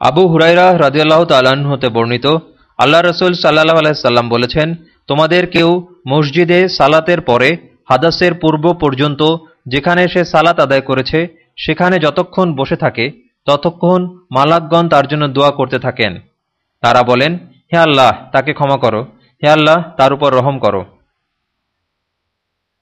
আবু হুরাইরা রাজিয়াল্লাহ তালান হতে বর্ণিত আল্লাহ রসুল সাল্লাহ আলাইসাল্লাম বলেছেন, তোমাদের কেউ মসজিদে সালাতের পরে হাদাসের পূর্ব পর্যন্ত যেখানে সে সালাত আদায় করেছে, সেখানে যতক্ষণ বসে থাকে, ততক্ষণ মালাকগণ তার জন্য দোয়া করতে থাকেন। তারা বলেন, হে আল্লাহ, তাকে ক্ষমা করো। হে আল্লাহ, তার উপর রহম করো।